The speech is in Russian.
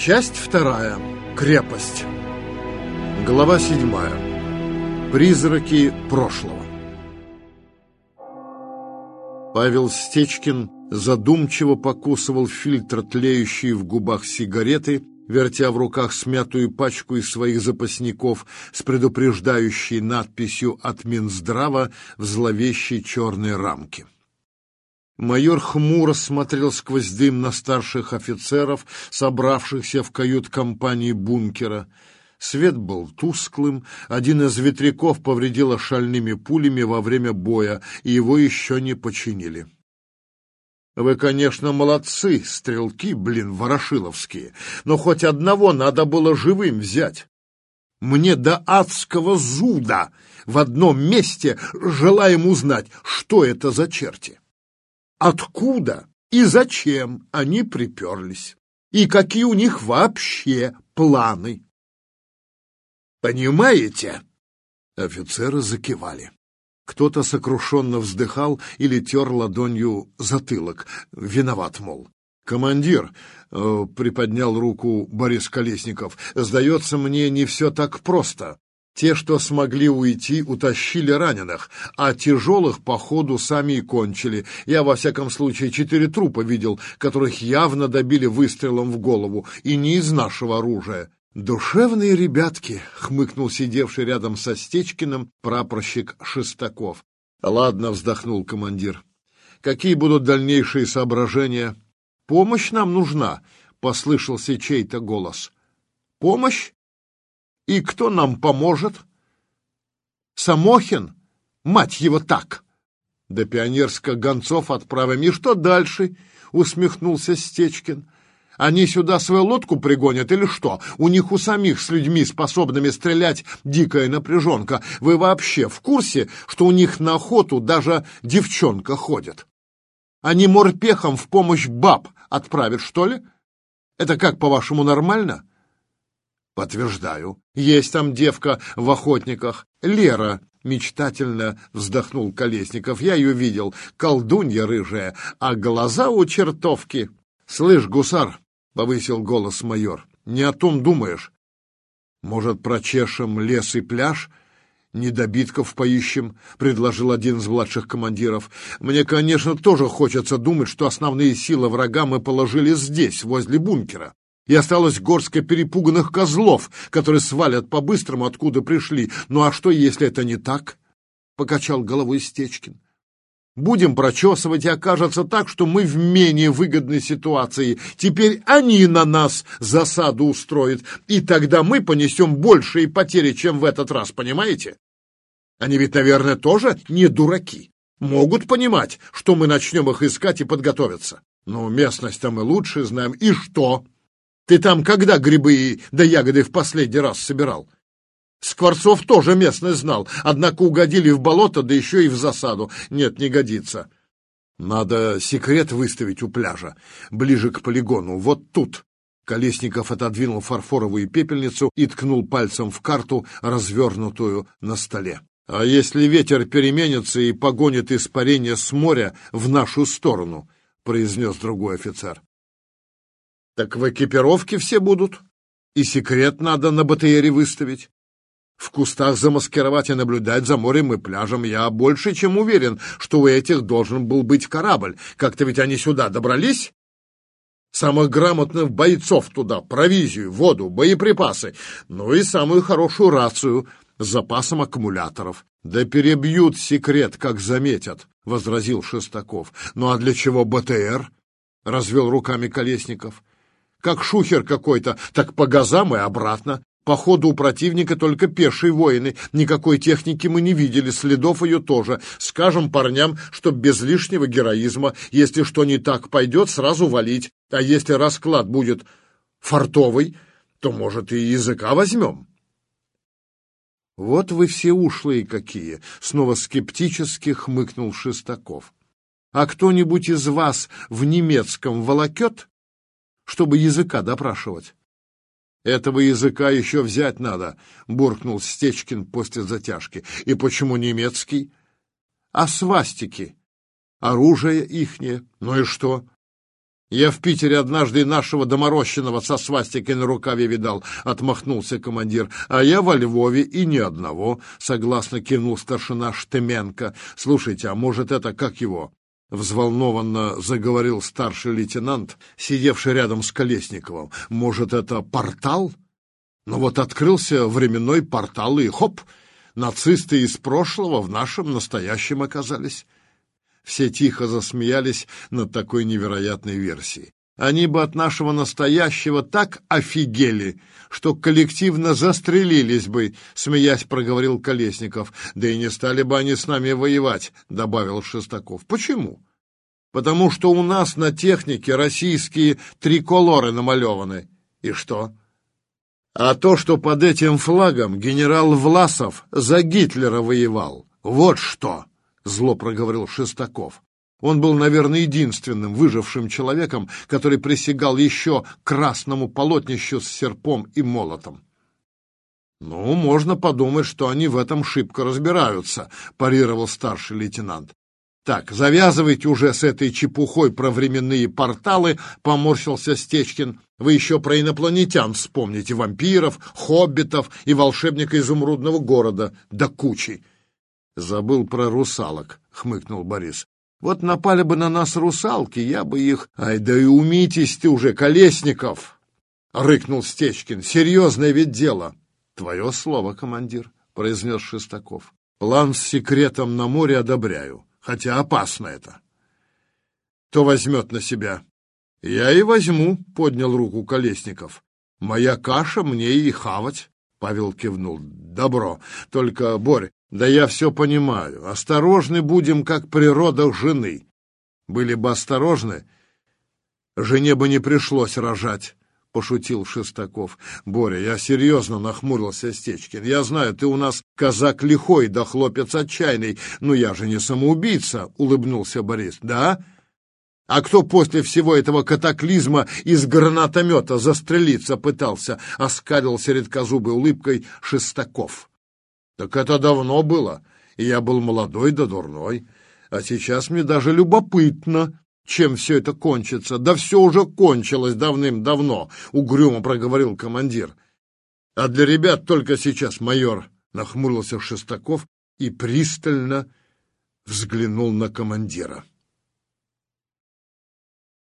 Часть вторая. Крепость. Глава седьмая. Призраки прошлого. Павел Стечкин задумчиво покусывал фильтр, тлеющий в губах сигареты, вертя в руках смятую пачку из своих запасников с предупреждающей надписью от Минздрава в зловещей черной рамке. Майор хмуро смотрел сквозь дым на старших офицеров, собравшихся в кают-компании бункера. Свет был тусклым, один из ветряков повредило шальными пулями во время боя, и его еще не починили. Вы, конечно, молодцы, стрелки, блин, ворошиловские, но хоть одного надо было живым взять. Мне до адского зуда в одном месте желаем узнать, что это за черти откуда и зачем они приперлись, и какие у них вообще планы. Понимаете? Офицеры закивали. Кто-то сокрушенно вздыхал или тер ладонью затылок. Виноват, мол. «Командир», э, — приподнял руку Борис Колесников, — «сдается мне не все так просто. Те, что смогли уйти, утащили раненых, а тяжелых, по ходу, сами и кончили. Я, во всяком случае, четыре трупа видел, которых явно добили выстрелом в голову, и не из нашего оружия. «Душевные ребятки», — хмыкнул сидевший рядом со Стечкиным прапорщик Шестаков. «Ладно», — вздохнул командир. «Какие будут дальнейшие соображения?» «Помощь нам нужна», — послышался чей-то голос. «Помощь?» И кто нам поможет? Самохин? Мать его так! Да пионерско гонцов отправим. И что дальше? Усмехнулся Стечкин. Они сюда свою лодку пригонят или что? У них у самих с людьми, способными стрелять, дикая напряженка. Вы вообще в курсе, что у них на охоту даже девчонка ходит? Они морпехом в помощь баб отправят, что ли? Это как, по-вашему, нормально? Подтверждаю. Есть там девка в охотниках. Лера, мечтательно вздохнул Колесников. Я ее видел. Колдунья рыжая, а глаза у чертовки. Слышь, гусар, повысил голос майор. Не о том думаешь. Может, прочешем лес и пляж? «Недобитков поищем», — предложил один из младших командиров. «Мне, конечно, тоже хочется думать, что основные силы врага мы положили здесь, возле бункера и осталось горстка перепуганных козлов, которые свалят по-быстрому, откуда пришли. Ну а что, если это не так? — покачал головой Стечкин. Будем прочесывать, и окажется так, что мы в менее выгодной ситуации. Теперь они на нас засаду устроят, и тогда мы понесем большие потери, чем в этот раз, понимаете? Они ведь, наверное, тоже не дураки. Могут понимать, что мы начнем их искать и подготовиться. Ну, местность-то мы лучше знаем. И что? Ты там когда грибы да ягоды в последний раз собирал? Скворцов тоже местный знал, однако угодили в болото, да еще и в засаду. Нет, не годится. Надо секрет выставить у пляжа, ближе к полигону, вот тут. Колесников отодвинул фарфоровую пепельницу и ткнул пальцем в карту, развернутую на столе. А если ветер переменится и погонит испарение с моря в нашу сторону, произнес другой офицер. Так в экипировке все будут. И секрет надо на БТРе выставить. В кустах замаскировать и наблюдать за морем и пляжем. Я больше чем уверен, что у этих должен был быть корабль. Как-то ведь они сюда добрались? Самых грамотных бойцов туда, провизию, воду, боеприпасы. Ну и самую хорошую рацию с запасом аккумуляторов. Да перебьют секрет, как заметят, — возразил Шестаков. Ну а для чего БТР? — развел руками Колесников как шухер какой-то, так по газам и обратно. По ходу у противника только пешие воины. Никакой техники мы не видели, следов ее тоже. Скажем парням, что без лишнего героизма, если что не так пойдет, сразу валить. А если расклад будет фартовый, то, может, и языка возьмем. Вот вы все ушлые какие, снова скептически хмыкнул Шестаков. А кто-нибудь из вас в немецком волокет? Чтобы языка допрашивать. «Этого языка еще взять надо», — буркнул Стечкин после затяжки. «И почему немецкий?» «А свастики? Оружие ихнее. Ну и что?» Я в Питере однажды нашего доморощенного со свастикой на рукаве видал, — отмахнулся командир. А я во Львове и ни одного, — согласно кинул старшина Штеменко. Слушайте, а может это как его? Взволнованно заговорил старший лейтенант, сидевший рядом с Колесниковым. Может, это портал? Ну вот открылся временной портал, и хоп, нацисты из прошлого в нашем настоящем оказались. Все тихо засмеялись над такой невероятной версией. Они бы от нашего настоящего так офигели, что коллективно застрелились бы, смеясь проговорил Колесников. Да и не стали бы они с нами воевать, добавил Шестаков. Почему? Потому что у нас на технике российские триколоры намалеваны. И что? А то, что под этим флагом генерал Власов за Гитлера воевал. Вот что! — зло проговорил Шестаков. Он был, наверное, единственным выжившим человеком, который присягал еще красному полотнищу с серпом и молотом. «Ну, можно подумать, что они в этом шибко разбираются», — парировал старший лейтенант. «Так, завязывайте уже с этой чепухой про временные порталы», — поморщился Стечкин. «Вы еще про инопланетян вспомните, вампиров, хоббитов и волшебника изумрудного города, да кучи. Забыл про русалок, хмыкнул Борис. Вот напали бы на нас русалки, я бы их... Ай, да и умитесь ты уже, Колесников! Рыкнул Стечкин. Серьезное ведь дело. Твое слово, командир, произнес Шестаков. План с секретом на море одобряю, хотя опасно это. Кто возьмет на себя? Я и возьму, поднял руку Колесников. Моя каша мне и хавать. Павел кивнул. Добро. Только, Борь, да я все понимаю. Осторожны будем, как при родах жены. Были бы осторожны, жене бы не пришлось рожать. — пошутил Шестаков. — Боря, я серьезно нахмурился Стечкин. Я знаю, ты у нас казак лихой да хлопец отчаянный, но я же не самоубийца, — улыбнулся Борис. — Да? А кто после всего этого катаклизма из гранатомета застрелиться пытался? — оскалился редкозубой улыбкой Шестаков. Так это давно было, и я был молодой да дурной. А сейчас мне даже любопытно, чем все это кончится. Да все уже кончилось давным-давно, — угрюмо проговорил командир. А для ребят только сейчас майор, — нахмурился Шестаков и пристально взглянул на командира.